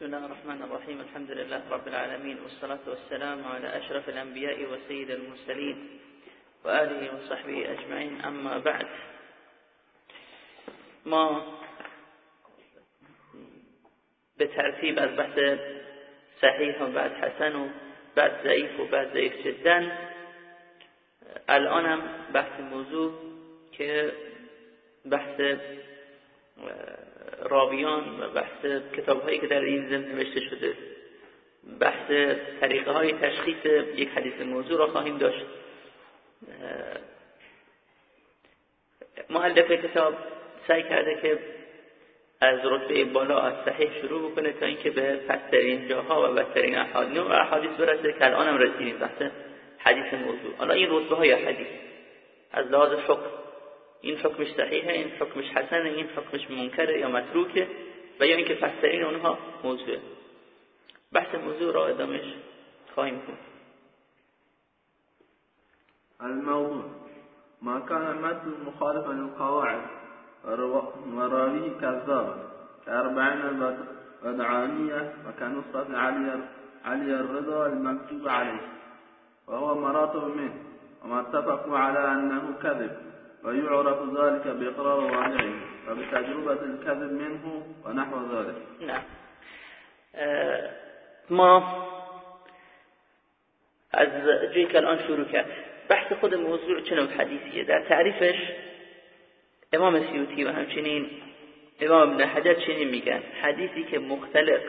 بسم الله الرحمن الرحيم الحمد لله رب العالمين والصلاة والسلام على أشرف الأنبياء وسيد المرسلين وآله وصحبه أجمعين أما بعد ما بترتيب از بحث صحيح و بعد حسن و بعد ضعیف و بعد ضعیف جدا الانم بحث موضوع که بحث راویان و بحث کتاب هایی که در این زمین نوشته شده بحث طریقه های تشخیص یک حدیث موضوع را خواهیم داشت. محلف کتاب سعی کرده که از رتبه بالا از صحیح شروع بکنه تا اینکه به پسترین جاها و بسترین احادیث و احادیث برسه که الان هم رسیدیم بحث حدیث موضوع. حالا این رتبه های حدیث از لحاظ حکم این حکمش صحیحه این حکمش حسنه این حکمش منکره یا متروکه و یا اینکه پسترین اونها موضوعه. بحث موضوع را ادامش خواهیم کن الموضوع ما كان متن مخالفا للقواعد وراويه كذابا كأربعين البدعانية وكنصرة علي علي الرضا المكتوب عليه وهو مراتب منه. وما اتفقوا على أنه كذب ويعرف ذلك بإقرار واقعه وبتجربة الكذب منه ونحو ذلك. نعم. ما از جایی که الان شروع کرد. بحث خود موضوع چنو حدیثیه. در تعریفش امام سیوتی و همچنین امام ابن حجر چنین میگن. حدیثی که مختلق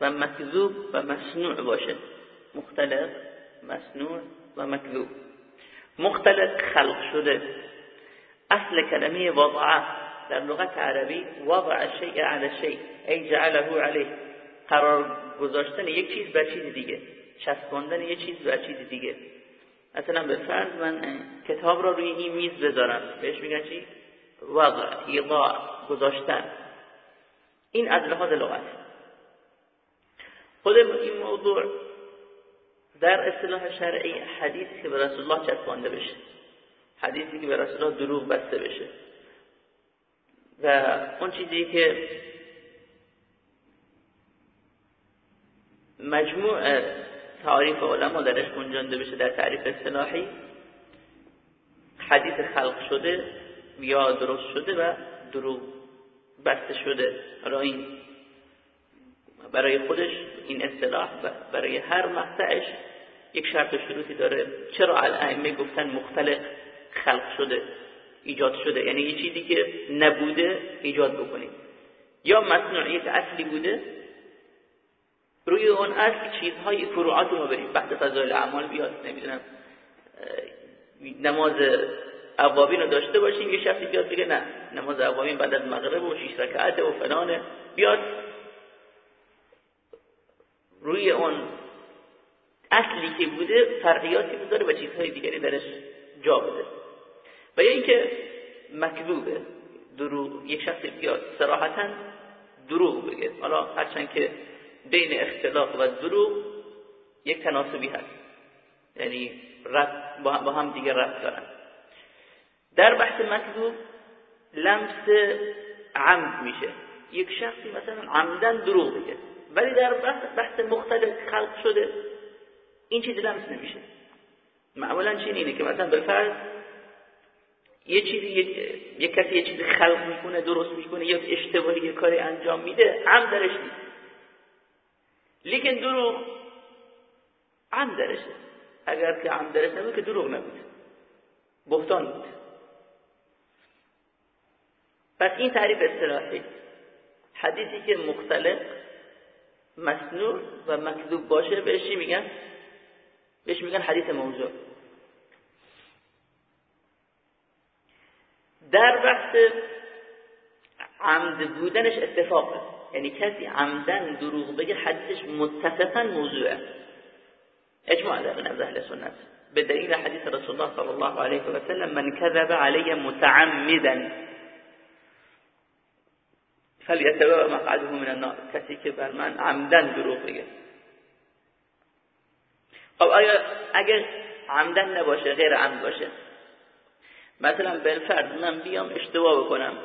و مکذوب و مصنوع باشه. مختلق مصنوع و مکذوب. مختلق خلق شده. اصل کلمه وضعه. در لغت عربی وضع شیء على شیء ای جعله علیه قرار گذاشتن یک چیز بر چیز دیگه. چسباندن یک چیز بر چیز دیگه. مثلا به فرض من کتاب را روی این میز بذارم. بهش میگن چی؟ وضع ایضاع گذاشتن. این از لحاظ لغت. خود این موضوع در اصطلاح شرعی حدیثی که به رسول الله چسبانده بشه. حدیثی که به رسول دروغ بسته بشه. و اون چیزی که مجموع تعریف علما درش گنجانده بشه در تعریف اصطلاحی حدیث خلق شده یا درست شده و دروغ بسته شده. حالا این برای خودش این اصطلاح برای هر مقطعش یک شرط شروطی داره. چرا الائمه گفتن مختلف؟ خلق شده ایجاد شده. یعنی یه چیزی که نبوده ایجاد بکنیم. یا مصنوعیت اصلی بوده روی اون اصل چیزهای فروعات رو بریم. بحث فضایل اعمال بیاد نمی‌دونم نماز اوابین رو داشته باشیم یه شخصی بیاد بگه نه نماز اوابین بعد از مغرب و شیش رکعت و فلانه. بیاد. روی اون اصلی که بوده فرقیاتی بذاره و چیزهای دیگری درش جا بده. و یا اینکه مکذوبه دروغ یک شخص بیاد صراحتا دروغ بگه. حالا هرچند که بین اختلاق و دروغ یک تناسبی هست. یعنی رب با هم دیگه رب دارن. در بحث مکذوب لمس عمد میشه. یک شخصی مثلا عمدن دروغ بگه ولی در بحث, بحث مختلف خلق شده این چیزی لمس نمیشه. معمولا چین اینه که مثلا بالفرض یه چیزی یک کسی یه چیزی خلق می‌کنه درست می‌کنه یا اشتباهی یه کاری انجام میده هم درش نیست. لیکن دروغ هم درشه. اگر که هم درش نبود که دروغ نبود. بهتان بود. پس این تعریف اصطلاحی. حدیثی که مختلف مصنوع و مکذوب باشه بهش میگن؟ بهش میگن حدیث موضوع. در بحث عمد بودنش اتفاقه یعنی کسی عمدن دروغ بگه حدیثش متفقا موضوعه. اجماع در نزد اهل سنت. به دلیل حدیث رسول الله صلی الله علیه و سلم من كذب علی متعمدا فلیتبع مقعده من النار. کسی که بر من عمدن دروغ بگه. خب اگر عمدن نباشه غیر عمد باشه مثلا بالفرض من بیام اشتباه بکنم.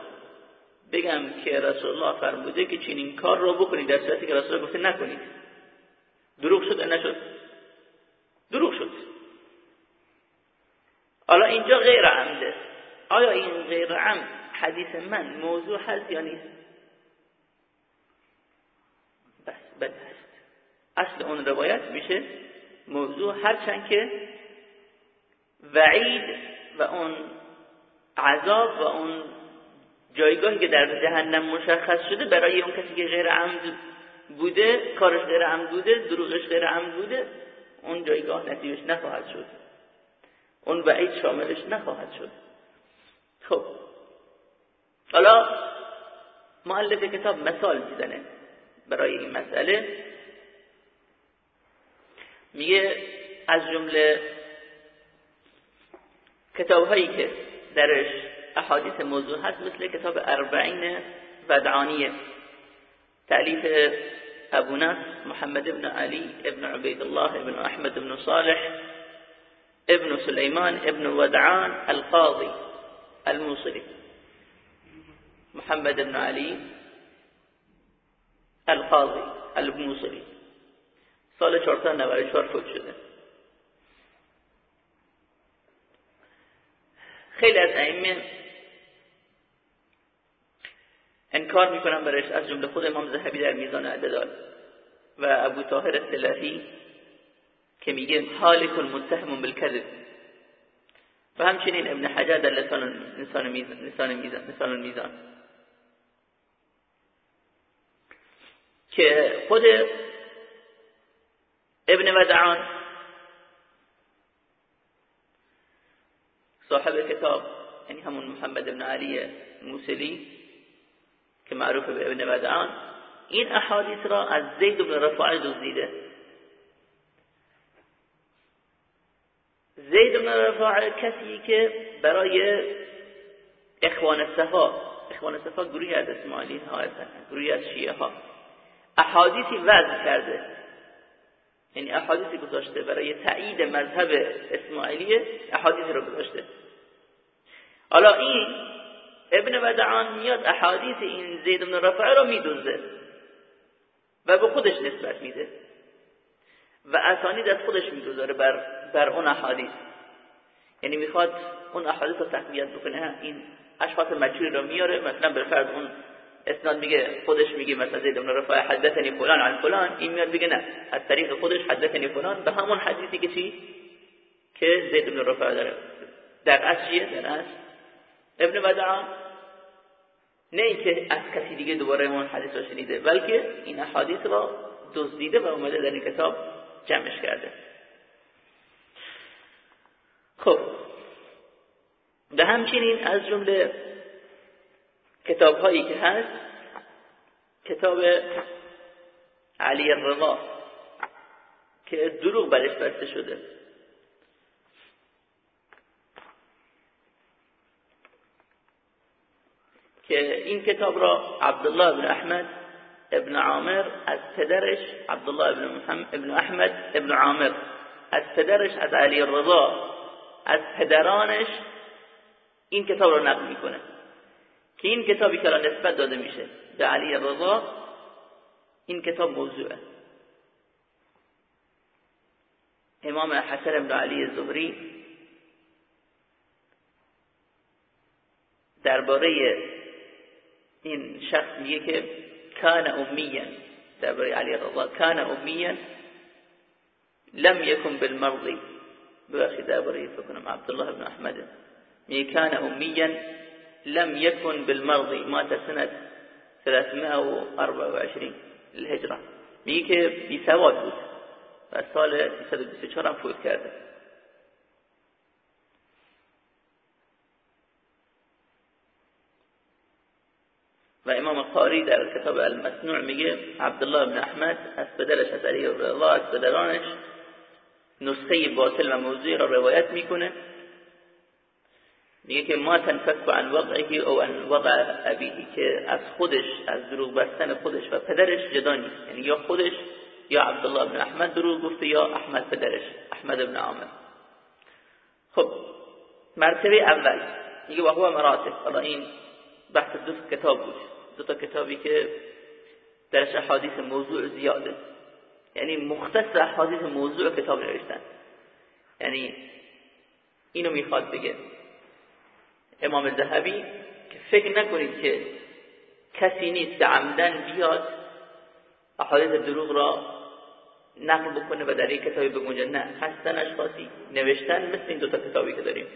بگم که رسول الله فرموده که چنین کار رو بکنید در صورتی که رسول گفته نکنید. دروغ شد نشد؟ دروغ شد. حالا اینجا غیر عمده آیا این غیر عمد حدیث من موضوع هست یا نیست؟ بس بد هست اصل اون روایت میشه موضوع هرچند که وعید و اون عذاب و اون جایگاهی که در جهنم مشخص شده برای اون کسی که غیر عمد بوده کارش غیر عمد بوده دروغش غیر عمد بوده اون جایگاه نصیبش نخواهد شد. اون وعید شاملش نخواهد شد. خب. حالا معلف کتاب مثال می‌زنه برای این مسئله. میگه از جمله کتاب هایی که درش احادیث موضوع هست مثل کتاب اربعین ودعانیه تعلیف ابو نصر محمد ابن علی ابن عبید الله ابن احمد ابن صالح ابن سليمان ابن ودعان القاضي الموصلي محمد بن علي القاضي الموصلي سال 494 فوت شده. خیلی از ائمه انکار می‌کنن برش از جمله خود امام ذهبی در میزان اعتدال و ابو طاهر السلفی که میگه حالک متهم بالکذب. و همچنین ابن حجر در لسان انسان میزان لسان میزان لسان میزان. که خود ابن ودعان صاحب کتاب یعنی همون محمد ابن علی موسلی که معروف به ابن ودعان این احادیث را از زید بن رفاعه دزدیده. زید بن رفاعه کسی که برای اخوان صفا اخوان صفا گروهی از اسماعیلی ها از شیعه ها احادیثی وضع کرده. یعنی احادیثی گذاشته برای تایید مذهب اسماعیلی احادیثی رو گذاشته. حالا این ابن ودعان میاد احادیث این زید بن رفعه رو میدوزه و به خودش نسبت میده و اسانید از خودش می‌گذاره بر بر اون احادیث. یعنی می‌خواد اون احادیث رو تقویت بکنه. این اشخاص مجهولی رو میاره. مثلا به فرض اون اسناد میگه خودش میگه مثلا زید بن رفاعه حدثنی فلان عن فلان. این میاد بگه نه از طریق خودش حدثنی فلان. به همون حدیثی که چی؟ که زید بن رفاعه داره. در اصل چیه؟ در اصل ابن بدعان نه اینکه از کسی دیگه دوباره اون حدیث رو شنیده بلکه این احادیث را دزدیده و اومده در این کتاب جمعش کرده. خب به همچنین از جمله کتاب هایی که هست کتاب علی الرضا که دروغ برش بسته شده. که این کتاب را عبدالله بن احمد ابن عامر از پدرش عبدالله ابن, محمد ابن احمد ابن عامر از پدرش از علی الرضا از پدرانش این کتاب رو نقل می‌کنه. که این کتابی که نسبت داده میشه به علی رضا این کتاب موضوعه. امام حسن بن علی زهری درباره این شخص میگه که کان امیا درباره علی رضا کان امیا لم يكن بالمرضي ببخشید درباره فکر کنم عبدالله بن أحمد. میگه کان امیا لم يكن بالمرضي مات سنة 324 الهجره میگه که بی سواد بود و سال 324 هم فوت کرده و امام قاری در کتاب المصنوع میگه عبدالله بن احمد از پدرش از علی رضا از پدرانش نسخه باطل و موضوعی را روایت می‌کنه. میگه که ما تنفک عن وضعه او عن وضع ابیه که از خودش از دروغ بستن خودش و پدرش جدا نیست. یعنی یا خودش یا عبدالله بن احمد دروغ گفته یا احمد پدرش احمد بن عامر. خب مرتبه اول. میگه و هو مراتب. حالا این بحث دو کتاب بود. دو تا کتابی که درش احادیث موضوع زیاده. یعنی مختص احادیث موضوع کتاب نوشتن. یعنی اینو می‌خواد بگه امام ذهبی که فکر نکنید که کسی نیست که عمدن بیاد احادیث دروغ را نقل بکنه و در این کتابی بگنجه. نه هستن اشخاصی نوشتن مثل این دو تا کتابی که داریم.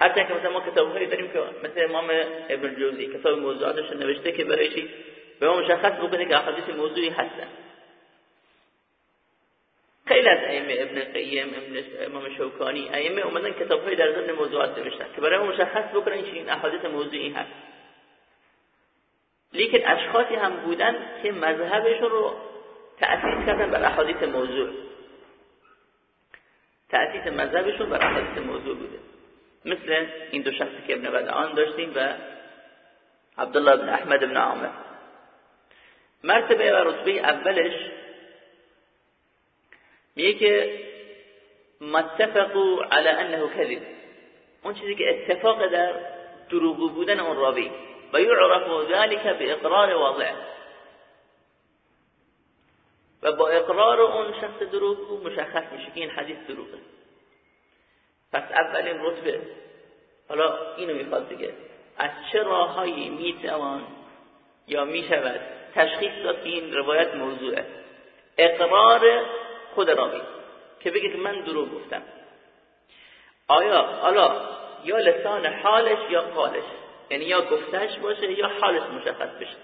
حتی که مثلا ما کتابهایی داریم که مثل امام ابن جوزی کتاب موضوعاتش نوشته که برای چی به ما مشخص بکنه که احادیث موضوعی هستن. خیلی از ائمه ابن قیم ابن امام شوکانی ائمه اومدن کتابهای در ضمن موضوعات نوشتن که برای ما مشخص بکنن این احادیث موضوعی هست. لیکن اشخاصی هم بودن که مذهبشون رو تأسیس کردن بر احادیث موضوع. تأسیس مذهبشون بر احادیث موضوع بوده. مثل این دو شخصی که ابن بدعان داشتیم و عبدالله بن احمد بن عامر. مرتبه و رتبه اولش میگه که متفقوا على انه کذب. اون چیزی که اتفاق در دروغ بودن اون راوی. و یعرف ذلك باقرار واضح. و با اقرار اون شخص دروغ مشخص میشه این حدیث دروغه. پس اولین رتبه. حالا اینو می‌خواد بگه. از چه راههایی می‌توان یا می‌شود تشخیص داد که این روایت موضوعه؟ اقرار خود راوی که که من دروغ گفتم. آیا حالا یا لسان حالش یا قالش. یعنی یا گفتش باشه یا حالش مشخص بشه.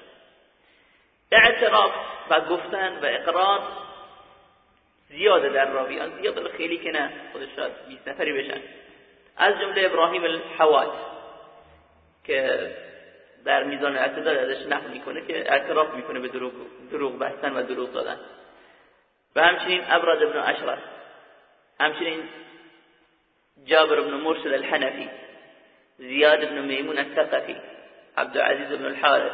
اعتراف و گفتن و اقرار زیاده در راویان زیاده خیلی که نه خودش شاید 20 نفری بشن. از جمله ابراهیم الحواد که در میزان اعتدال ازش نقل می‌کنه که اعتراف می‌کنه به دروغ, دروغ بستن و دروغ دادن. و همچنین ابرد ابن اشرف همچنین جابر بن مرشد الحنفی زیاد بن میمون الثقفی عبدالعزیز بن الحارث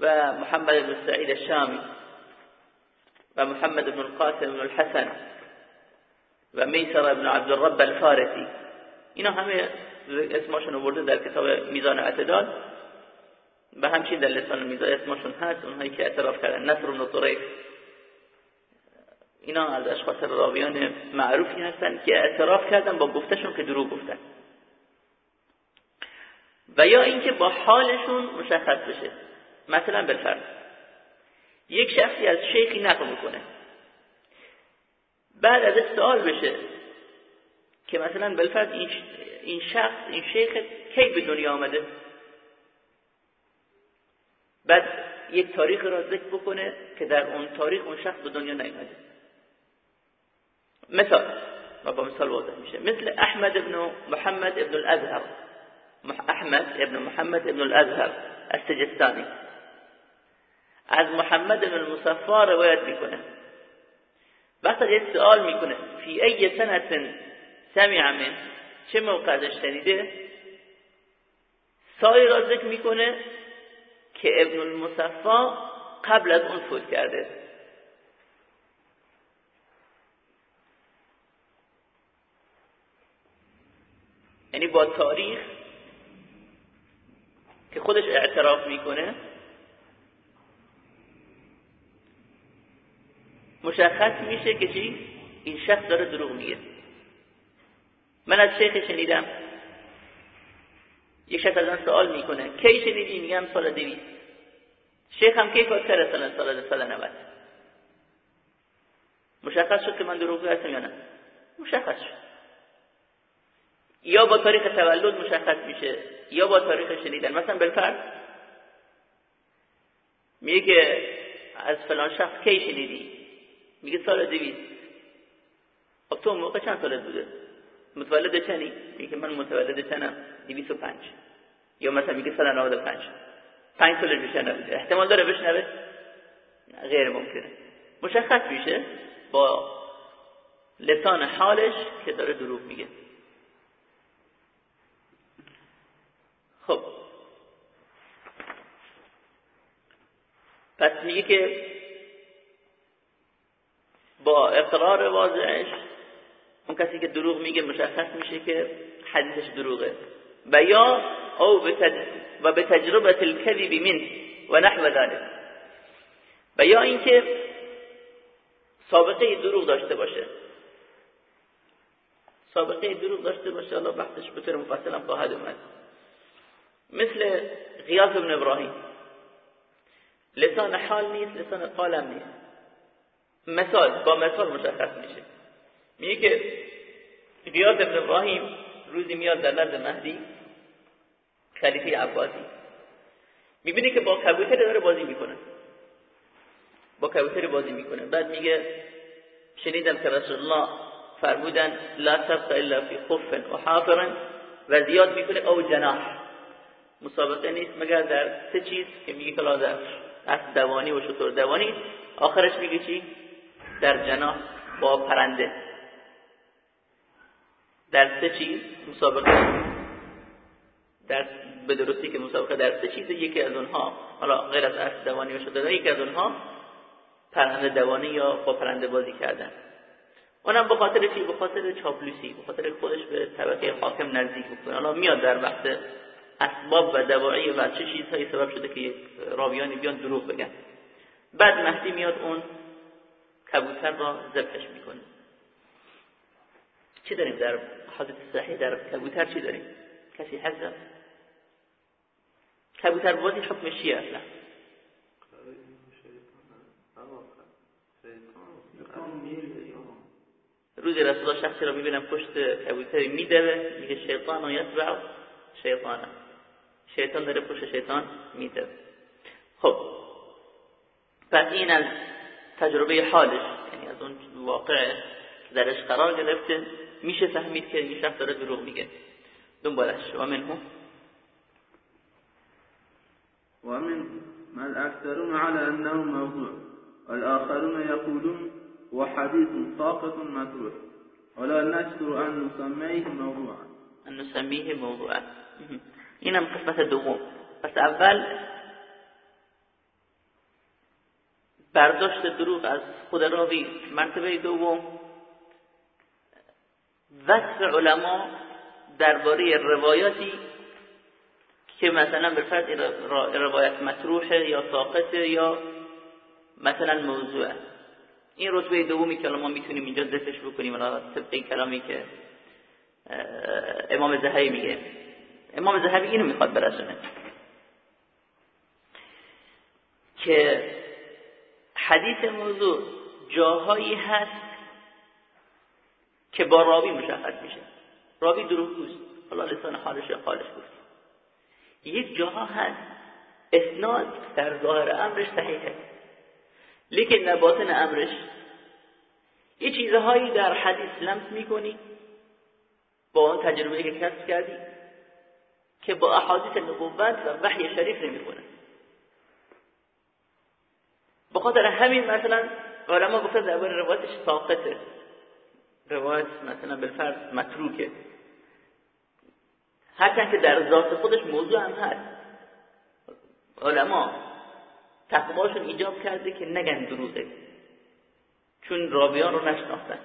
و محمد بن سعید الشامی. و محمد بن القاسم بن الحسن و میسر بن عبد الرب الفارسی. اینا همه اسمشون آورده در کتاب میزان اعتدال و همچنین در لسان میزان اسمشون هست اونهایی که اعتراف کردن. نصر بن طریف. اینا از اشخاص راویان معروفی هستن که اعتراف کردن با گفتشون که دروغ گفتن. و یا اینکه با حالشون مشخص بشه. مثلا بالفرض یک شخصی از شیخی نقل می‌کنه. بعد ازش سوال بشه که مثلا بالفرض این شخص این شیخ کی به دنیا آمده؟ بعد یک تاریخ را ذکر بکنه که در اون تاریخ اون شخص به دنیا نیامده مثال و با مثال واضح میشه. مثل احمد ابن محمد ابن الازهر. احمد ابن محمد ابن الازهر السجستانی از محمد ابن المصفا روایت می‌کنه. وقتی یک سوال می‌کنه فی ای سنت سمع من؟ چه موقع ازش شنیده؟ سالی را ذکر می‌کنه که ابن المصفا قبل از اون فوت کرده. یعنی با تاریخ که خودش اعتراف می‌کنه مشخص میشه که چی؟ این شخص داره دروغ میگه. من از شیخ شنیدم. یک شخص از سوال می‌کنه کی شنیدی؟ میگم سال دویست. شیخ هم کی فوت کرده سال سال سال 90 مشخص شد که من دروغ هستم یا نه. مشخص شد. یا با تاریخ تولد مشخص میشه یا با تاریخ شنیدن. مثلا بالفرض میگه از فلان شخص کی شنیدی؟ میگه سال دویست. خب تو موقع چند سالت بوده؟ متولد چنی؟ میگه من متولد چنم. دویست و پنج. یا مثلا میگه سال و پنج. پنج سال بشنوه احتمال داره بشنوه؟ غیر ممکنه. مشخص میشه با لسان حالش که داره دروغ میگه. خب. پس میگه که با اقرار واضحش اون کسی که دروغ میگه مشخص میشه که حدیثش دروغه. و یا او و به تجربه الكذب من و نحو ذلك و یا اینکه سابقه دروغ داشته باشه. سابقه دروغ داشته باشه الله بحثش به طور مفصل خواهد اومد. مثل غیاث ابن ابراهیم. لسان حال نیست لسان قالم نیست. مثال با مثال مشخص میشه. میگه که غیاث ابن ابراهیم روزی میاد در نزد مهدی خلیفه عباسی. می‌بینی که با کبوتر داره بازی می‌کنه. با کبوتر بازی می‌کنه. بعد میگه شنیدم که رسول الله فرمودن لا سبق الا فی خف و حافر و زیاد می‌کنه او جناح. مسابقه نیست مگر در سه چیز که میگه کلا در دوانی و شطور دوانی. آخرش میگه چی؟ در جناح با پرنده. در سه چیز مسابقه. در به درستی که مسابقه در سه چیز یکی از اونها حالا غیر از اسب دوانی و شطور یکی از اونها پرنده دوانی یا با پرنده بازی کردن. اونم به خاطر چی؟ به خاطر چاپلوسی به خاطر خودش به طبقه حاکم نزدیک بکنه حالا میاد در بحث اسباب و دواعی و چه چیزهایی سبب شده که راویانی بیان دروغ بگن. بعد مهدی میاد اون کبوتر را ذبحش می‌کنه چی داریم در حضرت صحیح در کبوتر چی داریم؟ کسی حضر کبوتر بازی حکم چیه اصلا روزی رسول شخصی را می‌بینم پشت کبوتری میدوه. میگه شیطان و یتبع شیطان. شیطان داره پشت شیطان میدوه. خب پس این از تجربه حالش یعنی از اون واقع که درش قرار گرفته میشه فهمید که این شخص داره دروغ میگه. دنبالش. و منه. ومن من أكثرون على أنه موضوع. والآخرون يقولون هو حديث ساقط متروح ولا نشتر أن نسميه موضوعا. أن نسميه موضوعا. اینم قسمت دوم. پس اول برداشت دروغ از خود راوی مرتبه دوم. وصف علما درباره روایاتی که مثلا به فرض روایت مطروحه یا ساقطه یا مثلا موضوعه. این رتبه دومی که ما می‌تونیم اینجا ذکرش بکنیم. طبق کلامی که امام زهبی میگه. امام زهبی اینو می‌خواد برسونه. که حدیث موضوع جاهایی هست که با راوی مشخص میشه. راوی دروغگوست حالا لسان حالش حالش گفت یک جاها هست. اسناد در ظاهر امرش صحیحه. لیکن در باطن امرش یه چیزهایی در حدیث لمس می‌کنی. با اون تجربه که کسب کردی که با احادیث نبوت و وحی شریف نمی‌کنه به خاطر همین مثلا علما گفتن درباره روایتش ساقطه. روایت مثلا بالفرض متروکه. هرچند که در ذات خودش موضوع هم هست. علما تقواشون ایجاب کرده که نگن دروغه. چون راویان رو نشناختن.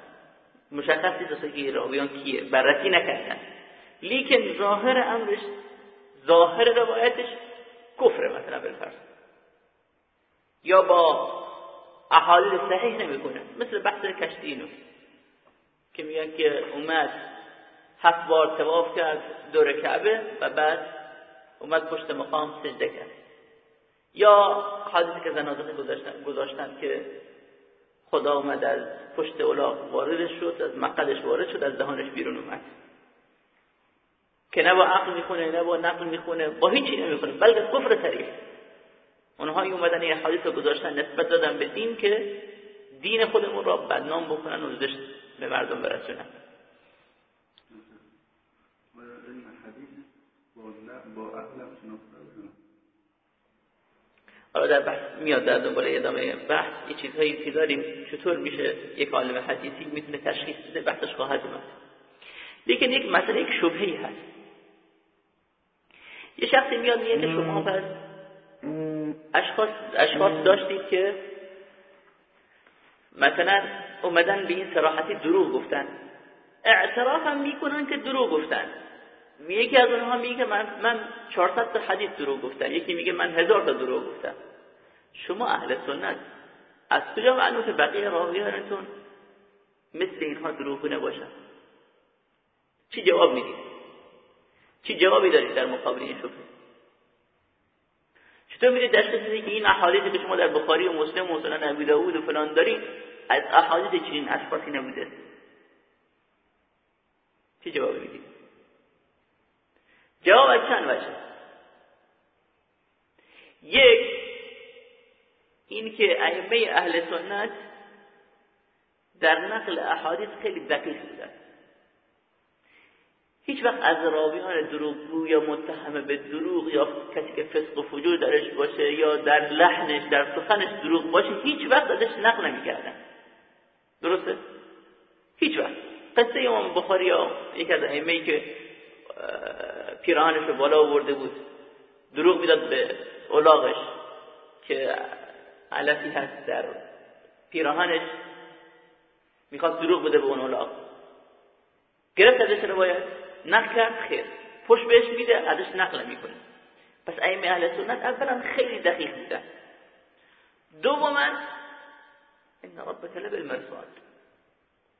مشخص نیست که راویان کیه؟ بررسی نکردن. لیکن ظاهر امرش ظاهر روایتش کفره مثلا بالفرض یا با احادیث صحیح نمی‌کنه. مثل بحث کشتینو. که میگن که اومد هفت بار تواف کرد دور کعبه و بعد اومد پشت مقام سجده کرد. یا حادثی که زنازه گذاشتن, گذاشتن که خدا اومد از پشت اولاق واردش شد از مقدش وارد شد از دهانش بیرون اومد. که نه با عقل می‌خونه نه با نقل می‌خونه با هیچی نمی‌خونه. بلکه کفر تریف اونها اومدن یه حادث رو گذاشتن نسبت دادن به دین که دین خودمون را بدنام بکنن و زشت به مردم برسونن. حالا در بحث میاد در دنباله ادامه بحث یه چیزهایی که داریم چطور میشه یک عالم حدیثی می‌تونه تشخیص بده؟ بحثش خواهد اومد. لیکن یک مسئله یک شبهی هست. یه شخصی میاد میگه که شما پس اشخاص, اشخاص داشتید که مثلا اومدن به این سراحتی دروغ گفتن. اعتراف هم می‌کنن که دروغ گفتن. یکی از اونها میگه من من 400 تا حدیث دروغ گفتم. یکی میگه من هزار تا دروغ گفتم. شما اهل سنت. از کجا معلوم که بقیه راویانتون مثل اینها دروغ نباشن چی جواب می‌دید؟ چی جوابی دارید در مقابل این شبهه؟ چطور تشخیص بدید که این احادیثی که شما در بخاری و مسلم و سنن ابی داوود و فلان دارید از احادیث چنین اشخاصی نبوده؟ چی جواب می‌دید جواب از چند وجه؟ یک این که ائمه اهل سنت در نقل احادیث خیلی دقیق بودن هیچ وقت از راویان دروغگو یا متهم به دروغ یا کسی که فسق و فجور درش باشه یا در لحنش در سخنش دروغ باشه هیچ وقت ازش نقل نمی‌کردن. درسته؟ هیچ وقت. قصه امام بخاری ها یک از ائمه که پیراهنش رو بالا آورده بود دروغ می‌داد به اولاغش که علفی هست در پیراهنش می‌خواد دروغ بده به اون اولاغ. گرفت ازش روایت. نقل کرد خیر. پشت بهش میده ازش نقل می‌کنه. پس ائمه اهل سنت اولا خیلی دقیق بودن. دوما ان ربک لبالمرصاد.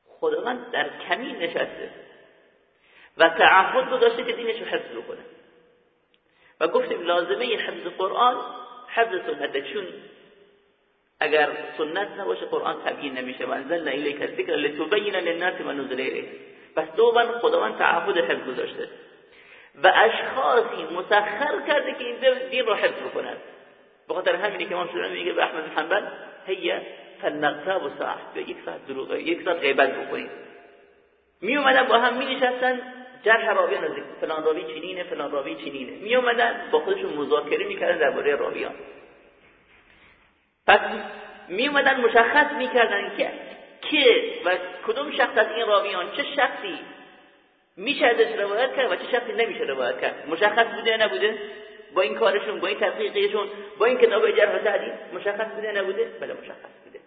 خداوند در کمین نشسته. و تعهد گذاشته که دینش رو حفظ بکنه. و گفتیم لازمه حفظ قرآن حفظ سنت. چون اگر سنت نباشه قرآن تبیین نمیشه. و انزلنا الیک الذکر لتبین للناس ما نزل پس دوما خداوند تعهد حفظ گذاشته. و اشخاصی مسخر کرده که این دین رو حفظ بکنن. به خاطر همینی که امام شورانی میگه به احمد حنبل فلنغتاب و ساعت یک ساعت دروغه یک ساعت غیبت بکنید. می اومدن با هم می نشستن جرح راویان از فلان راوی چنینه فلان راوی چنینه. می اومدن با خودشون مذاکره می‌کردن درباره راویان. پس می اومدن مشخص می‌کردن که که و کدوم شخص از این راویان چه شخصی میشه ازش روایت کرد و چه شخصی نمیشه روایت کرد؟ مشخص بوده نبوده؟ با این کارشون با این تحقیقشون با این کتاب جرح و مشخص بوده نبوده؟ بله مشخص بوده.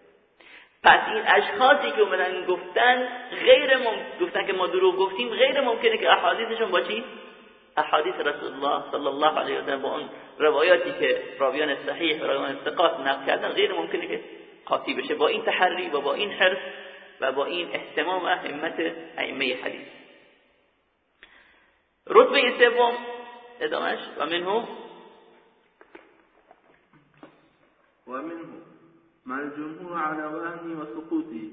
پس این اشخاصی که اومدن گفتن غیر ممکن گفتن که ما دروغ گفتیم غیر ممکنه که احادیثشون با چی؟ احادیث رسول الله صلی الله علیه و با اون روایاتی که راویان صحیح راویان ثقات نقل کردن غیر ممکنه که قاطی بشه. با این تحری و با این حرف و با این احتمام همت ائمه حدیث. رتبه سوم ادامش و منه ومنه ما الجمهور على وهمه وسقوطه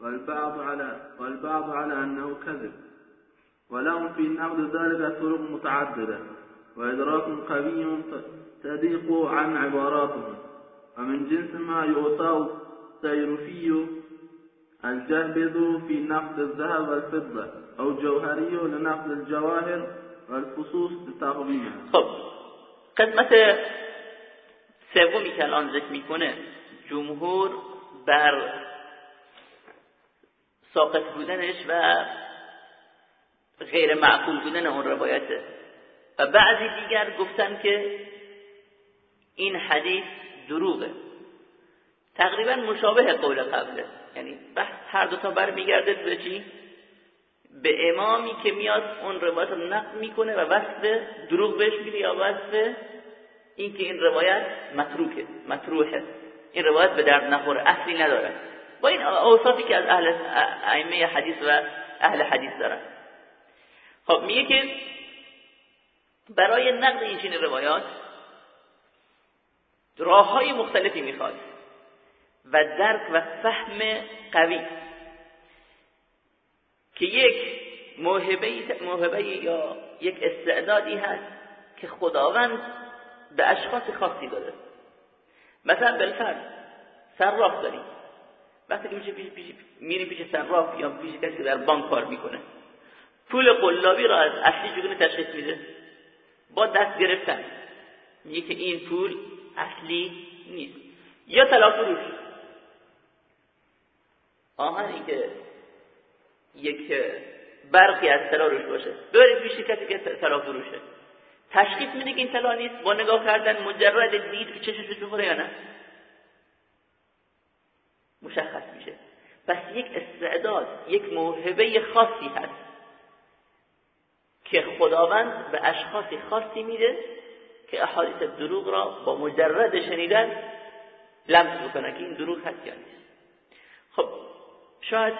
والبعض على والبعض على أنه كذب. ولهم في نقد ذلك طرق متعددة وإدراك قوي تضيق عن عباراتهم. ومن جنس ما يعطى السيرفي الجهبذ في نقد الذهب والفضة أو جوهري لنقد الجواهر والفصوص لتقويمها خب قسمت سومی که الان ذکر می‌کنه جمهور بر ساقط بودنش و غیر معقول بودن اون روایته. و بعضی دیگر گفتن که این حدیث دروغه. تقریبا مشابه قول قبله. یعنی بحث هر دوتا بر میگرده به چی؟ به امامی که میاد اون روایت رو نقل می‌کنه و وصف دروغ بهش میده یا وصف اینکه این روایت متروکه متروحه. این روایت به درد نخوره اصلی نداره. با این اوصافی که از اهل ائمه حدیث و اهل حدیث دارن. خب میگه که برای نقد این چنین روایات راه های مختلفی می‌خواد. و درک و فهم قوی. که یک موهبه, یا یک استعدادی هست که خداوند به اشخاص خاصی داده. مثلا بالفرض صراف داریم. وقتی میشه پیش پیش میری پیش صراف یا پیش کسی که در بانک کار می‌کنه پول قلابی را از اصلی چگونه تشخیص میده. با دست گرفتن. میگه که این پول اصلی نیست. یا تلافروش آهنی که یک برقی از طلا روش باشه. ببرید پیش کسی که طلا فروشه. تشخیص میده که این طلا نیست. با نگاه کردن مجرد دید که چشش بخوره یا نه. مشخص میشه. پس یک استعداد یک موهبه خاصی هست که خداوند به اشخاصی خاصی میده که احادیث دروغ را با مجرد شنیدن لمس بکنه که این دروغ هست یا نیست. خب شاید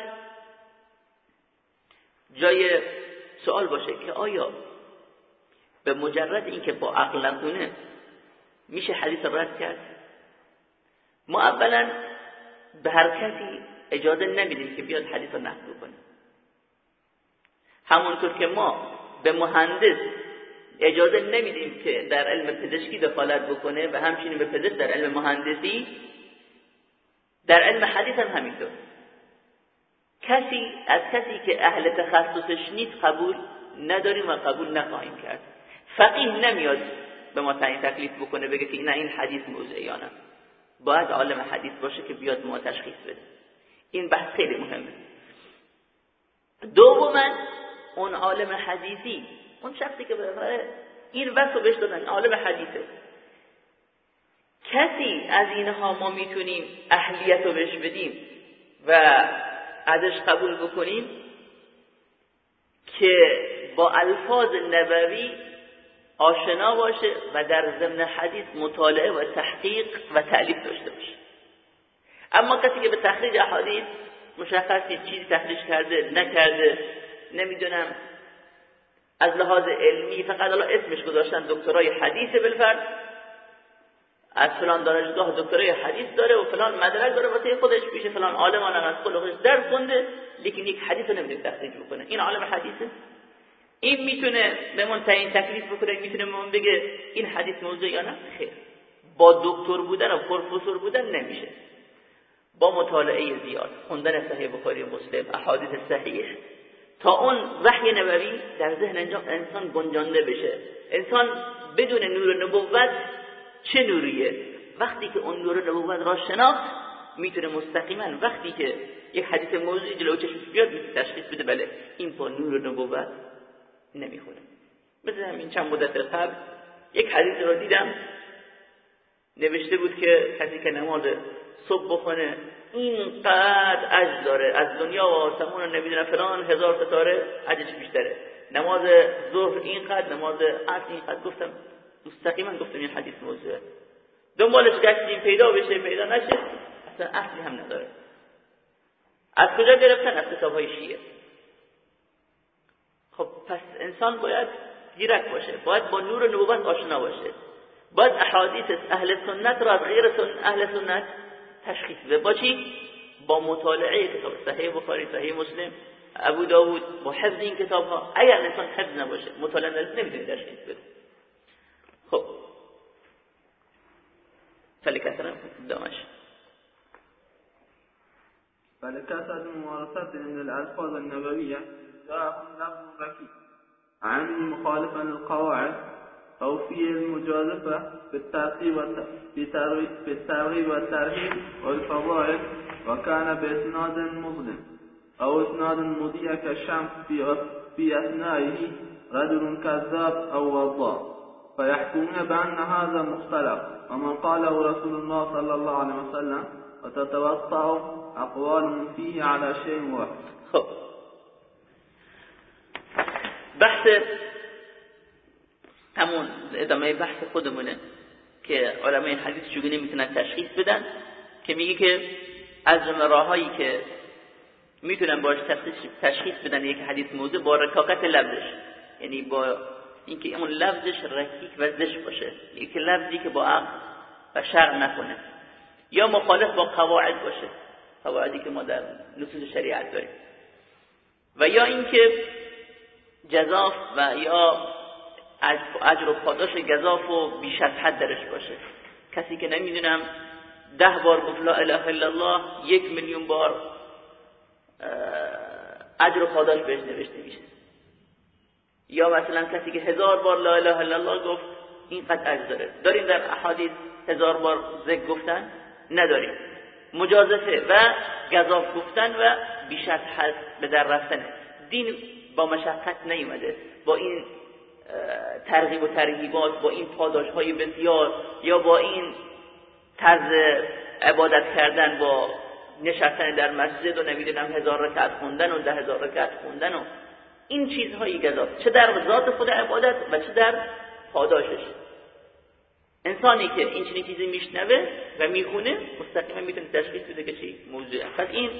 جای سوال باشه که آیا به مجرد اینکه با عقل نخونه میشه حدیث رد کرد؟ ما اولا به هر کسی اجازه نمیدیم که بیاد حدیث رو نقل کنه همونطور که ما به مهندس اجازه نمیدیم که در علم پزشکی دخالت بکنه و همچنین به پزشک در علم مهندسی. در علم حدیث هم همینطور. کسی از کسی که اهل تخصصش نیست قبول نداریم و قبول نخواهیم کرد. فقیه نمیاد به ما تعیین تکلیف بکنه بگه که نه این حدیث موضوعی یا نه باید عالم حدیث باشه که بیاد ما تشخیص بده. این بحث خیلی مهمه. دوما اون عالم حدیثی اون شخصی که بالاخره این وصف رو بهش دادن عالم حدیثه. کسی از اینها ما می‌تونیم اهلیت رو بهش بدیم و ازش قبول بکنیم که با الفاظ نبوی آشنا باشه و در ضمن حدیث مطالعه و تحقیق و تعلیف داشته باشه. اما کسی که به تخریج احادیث مشخصی چیزی تخریج کرده نکرده نمی‌دونم از لحاظ علمی فقط الان اسمش گذاشتن دکترای حدیث بالفرد. از فلان دانشگاه دکترای حدیث داره و فلان مدرک داره واسه خودش پیش فلان عالم از خودش درس خونده لیکن یک حدیث رو نمیده تخریج بکنه. این عالم حدیثه. این می‌تونه به من تعیین تکلیف بکنه می‌تونه به من بگه این حدیث موضوع یا نه؟ خیر. با دکتر بودن و پروفسور بودن نمیشه. با مطالعه زیاد خوندن صحیح بخاری مسلم احادیث صحیح. تا اون وحی نبوی در ذهن انسان گنجانده بشه. انسان بدون نور نبوت چه نوریه؟ وقتی که اون نور نبوت را شناخت می‌تونه مستقیما وقتی که یک حدیث موضوعی جلو چشمش بیاد تشخیص بده بله این با نور نبوت نمی‌خونه. مثل همین چند مدت قبل یک حدیث رو دیدم. نوشته بود که کسی که نماز صبح بخونه اینقدر عجز داره. از دنیا و آسمون رو نمی‌دونه فلان هزار ستاره عجز بیشتره. نماز ظهر اینقدر نماز عصر اینقدر. گفتم مستقیما گفتم این حدیث موضوعه. دنبالش گشتیم پیدا بشه پیدا نشه اصلا اصلی هم نداره. از کجا گرفتن؟ از کتاب های شیعه. خب پس انسان باید گیرک باشه باید با نور نبوت آشنا باشه. باید احادیث اهل سنت را از غیر اهل سنت تشخیص بده. با چی؟ با مطالعه کتاب. صحیح بخاری صحیح مسلم. ابو داود با حفظ این کتاب ها اگر انسان حفظ نباشه مطالعه نداره نمیتونه تشخیص بده. خب. فلکثرا دامش. فلكثرة ممارسة من الألفاظ النبوية جاءهم لفظ ركيب عني مخالفا للقواعد أو في المجازفة في الترتيب في الترغيب والترهيب والفضائل وكان بإسناد مظلم. أو إسناد مضيء كالشمس في في أثنائه رجل كذاب أو وضاء فيحكمون بأن هذا مختلف. ومن قاله رسول الله صلى الله عليه وسلم وتتوسع أقوال فيه على شيء واحد. بحث همون ادامه بحث خودمونه که علمای حدیث چگونه می‌تونن تشخیص بدن که میگه که از راههایی که می‌تونن باش تشخیص بدن یک حدیث موضوع با رکاکت لفظش. یعنی با اینکه اون لفظش رکیک و زش باشه. یک لفظی که با عقل و شرع نکنه. یا مخالف با قواعد باشه. قواعدی که ما در نصوص شریعت داریم. و یا اینکه جزاف و یا اجر و پاداش گذاف و بیش از حد درش باشه. کسی که نمی‌دونم ده بار گفت لا اله الا الله یک میلیون بار اجر و پاداش بهش نوشته میشه. یا مثلا کسی که هزار بار لا اله الا الله گفت اینقدر اجر داره. داریم در احادیث هزار بار ذکر گفتن؟ نداریم. مجازفه و گذاف گفتن و بیش از حد به در رفتن دین با مشقت نیومده. با این ترغیب و ترهیبات با این پاداش های بسیار یا با این طرز عبادت کردن با نشستن در مسجد و نمی‌دونم هزار رکعت خوندن و ده هزار رکعت خوندن و این چیزهایی گذاست چه در ذات خود عبادت و چه در پاداشش. انسانی که این چنین چیزی میشنوه و می‌خونه مستقیما می‌تونه تشخیص بده که چی موضوعه. پس این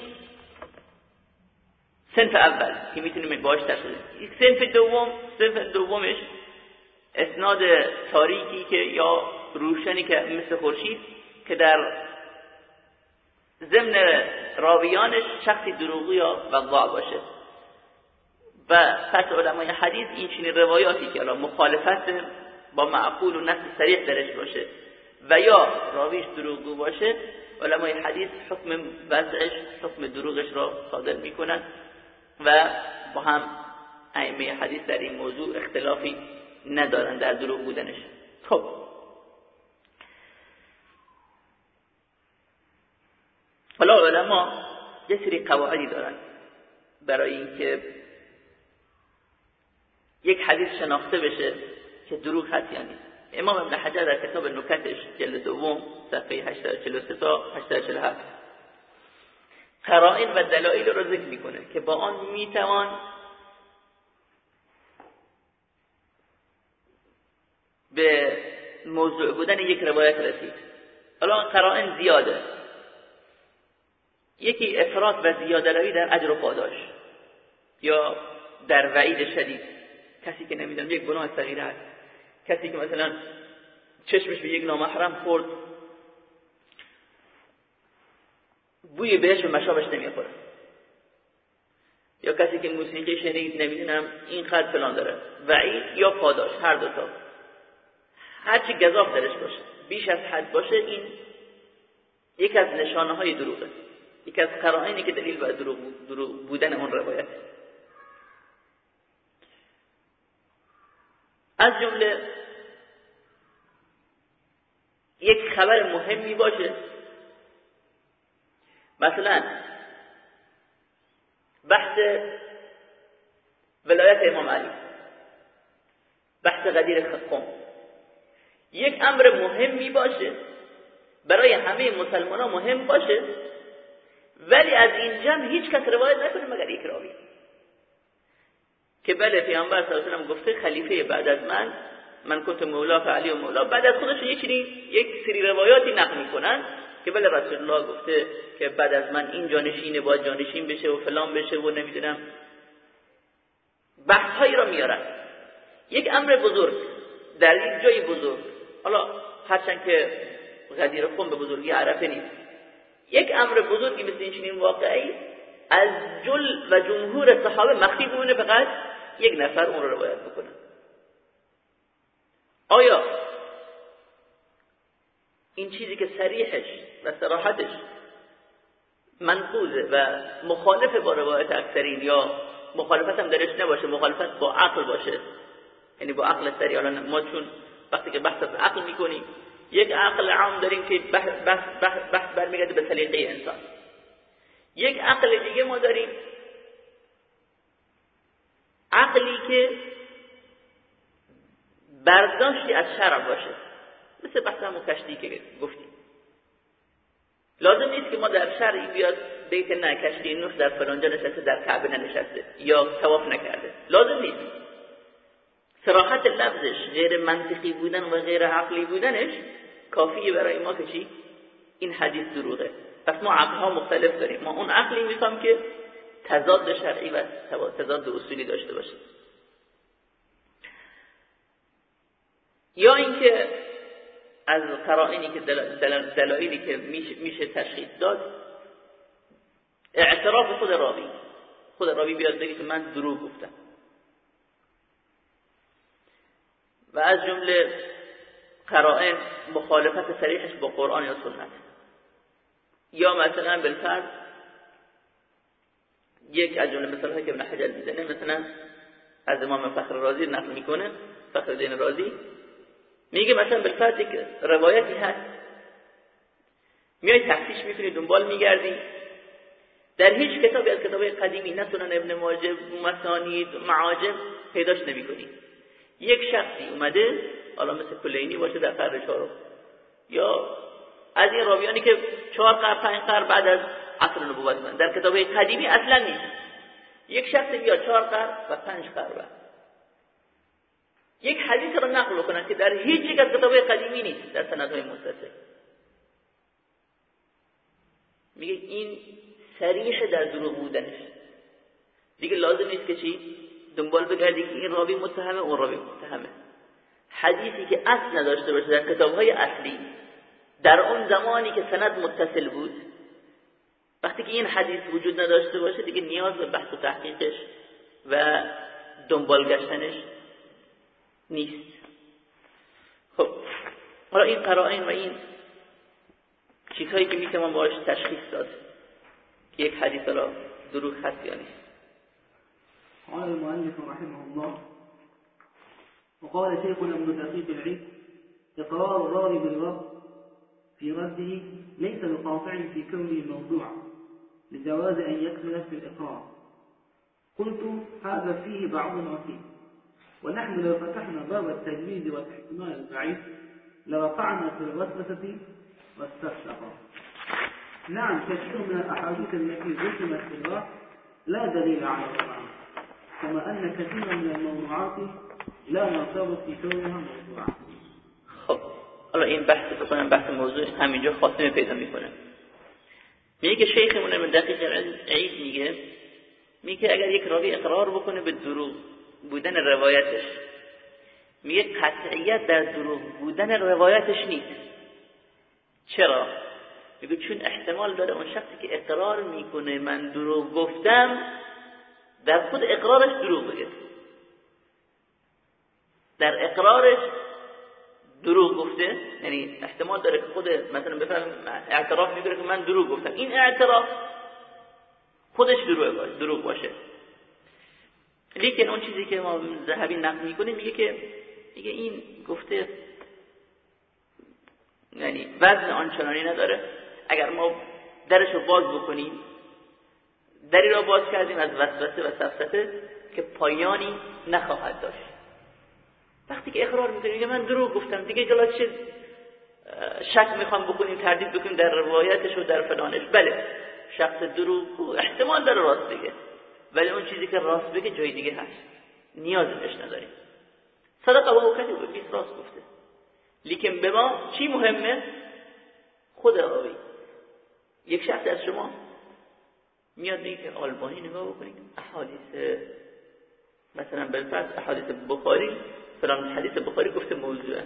سنف اول که می‌تونیم باش تشخیص سنف دوم سنف دومش اسناد تاریکی که یا روشنی که مثل خورشید که در ضمن راویانش شخصی دروغی یا وضاع باشه. و پس علمای حدیث این چنین روایاتی که الان مخالفت با معقول و نص سریع درش باشه و یا راویش دروغگو باشه علمای حدیث حکم وضعش حکم دروغش را صادر می‌کنن. و با هم ائمه حدیث در این موضوع اختلافی ندارن در دروغ بودنش. خب. حالا علما یه سری قواعدی دارن برای اینکه یک حدیث شناخته بشه که دروغ هست یعنی امام ابن حجر در کتاب نکتش جلد دوم صفحه 843 تا 847 قرائن و دلایل رو ذکر می‌کنه که با آن می‌توان به موضوع بودن یک روایت رسید. حالا قرائن زیاده. یکی افراد و زیاده روی در اجر و پاداش یا در وعید شدید. کسی که نمی‌دونم یک گناه صغیره هست کسی که مثلا چشمش به یک نامحرم خورد بوی بهش و مشابش نمی‌خوره. یا کسی که موسیقی شنید نمی‌دونم این خط فلان داره. وعید یا پاداش هر دوتا هرچی گذاف درش باشه. بیش از حد باشه این یک از نشانه های دروغه. یک از قرائنی که دلیل بر دروغ, دروغ بودن اون روایت. از جمله یک خبر مهمی باشه مثلا بحث ولایت امام علی بحث قدیر خم یک امر مهمی باشه برای همه مسلمان ها مهم باشه ولی از این جمع هیچ کس روایت نکنه مگر یک راوی که بله پیامبر صلی و گفته خلیفه بعد از من من کنت مولا علی و مولا. بعد از خودشون یک سری روایاتی نقل می‌کنن. که بله رسول الله گفته که بعد از من این جانشین باید جانشین بشه و فلان بشه و نمی‌دونم. بحث هایی را میارن یک امر بزرگ در یک جای بزرگ. حالا هرچند که غدیر خون به بزرگی عرفه نیست. یک امر بزرگی مثل این چنین واقعی از جل و جمهور صحابه مخفی بونه فقط یک نفر اون رو روایت بکنه. آیا این چیزی که سریحش و سراحتش منقوزه و مخالف با روایت اکثرین یا مخالفت هم درش نباشه مخالفت با عقل باشه. یعنی با عقل سری الان ما چون وقتی که بحث از عقل می‌کنیم یک عقل عام داریم که بحث, بحث, بحث, بحث برمیگرده به سلیقه انسان. یک عقل دیگه ما داریم. عقلی که برداشتی از شرع باشه. مثل بحث همون کشتی که گفتیم. لازم نیست که ما در شرعی بیاد بیت نه کشتی نوح در فلانجا نشسته در کعبه ننشسته یا تواف نکرده. لازم نیست. سراحت لفظش غیر منطقی بودن و غیر عقلی بودنش کافیه برای ما که چی؟ این حدیث دروغه. پس ما عقلها مختلف داریم. ما اون عقلی می‌خوام که تضاد شرعی و تضاد اصولی داشته باشه. یا اینکه از قرائنی که دلایلی که میشه تشخیص داد اعتراف خود راوی. خود راوی بیاد بگه که من دروغ گفتم. و از جمله قرائن مخالفت صریحش با قرآن یا سنت. یا مثلا بالفرض یک از جمله مثلا که ابن حجر می‌زنه مثلا از امام فخر رازی نقل می‌کنه فخر دین رازی. میگه مثلا بالفرض یک روایتی هست. میای تفتیش می‌کنی دنبال میگردی. در هیچ کتابی از کتاب قدیمی نه ابن ماجه مسانید معاجم پیداش نمی‌کنی. یک شخصی اومده حالا مثل کلینی باشه در قرن چهارم. یا از این راویانی که چهار قرن پنج قرن بعد از عصر نبوت من. در کتاب قدیمی اصلا نیست. یک شخص بیا چهار قرن و پنج قرن یک حدیث رو نقل کنن که در هیچ یک از کتابهای قدیمی نیست در سندهای متصل. میگه این سریح در دروغ بودنش. دیگه لازم نیست که چی؟ دنبال بگردی که این راوی متهمه اون راوی متهمه. حدیثی که اصل نداشته باشه در کتابهای اصلی در اون زمانی که سند متصل بود وقتی که این حدیث وجود نداشته باشه دیگه نیاز به بحث و تحقیقش و دنبال گشتنش نیست. خب حالا این قرائن و این چیزهایی که می‌توان باش تشخیص داد که یک حدیث را دروغ هست یا نیست؟ قال المؤلف رحمه الله وقال شيخنا ابن دقيق العيد إقرار الراوي بالرب في رده ليس بقاطع في كونه موضوعا لجواز أن يكمل في الإقرار قلت هذا فيه بعض وفيه ونحن لو فتحنا باب التجويد والإحتمال البعيد لوقعنا في الوسوسة والسفسقة نعم كثير من الأحاديث التي ذكرت في الرأس لا دليل على القرآن كما أن كثيرا من الموضوعات لا نرتبط في كونها موضوعا حالا این بحث بکنم بحث موضوع همینجا خاتمه پیدا میکنه میگه که شیخمون دقیق عید میگه میگه اگر یک راوی اقرار بکنه به دروغ بودن روایتش. میگه قطعیت در دروغ بودن روایتش نیست. چرا؟ میگه چون احتمال داره اون شخصی که اقرار می‌کنه من دروغ گفتم در خود اقرارش دروغ بگه در اقرارش دروغ گفته یعنی احتمال داره که خود مثلا بفهم اعتراف می‌کنه که من دروغ گفتم. این اعتراف خودش دروغ باشه. دروغ باشه. لیکن اون چیزی که ما ذهبی نقل می‌کنیم میگه که میگه این گفته یعنی وزن آنچنانی نداره. اگر ما درش رو باز بکنیم دری را باز کردیم از وسوسه و سفسته که پایانی نخواهد داشت. وقتی که اقرار می‌کنیم میگه من دروغ گفتم. دیگه جلا چه شک می‌خوام بکنیم تردید بکنیم در روایتش و در فلانش. بله شخص دروغ احتمال داره راست بگه. ولی اون چیزی که راست بگه جای دیگه هست. نیازی بهش نداریم. صدق و کسی و بیس راست گفته. لیکن به ما چی مهمه؟ خود راوی یک شخص از شما میاد میگه که آلبانی نگاه بکنید. احادیث مثلا بالفرض احادیث بخاری فلان حدیث بخاری گفته موضوعه.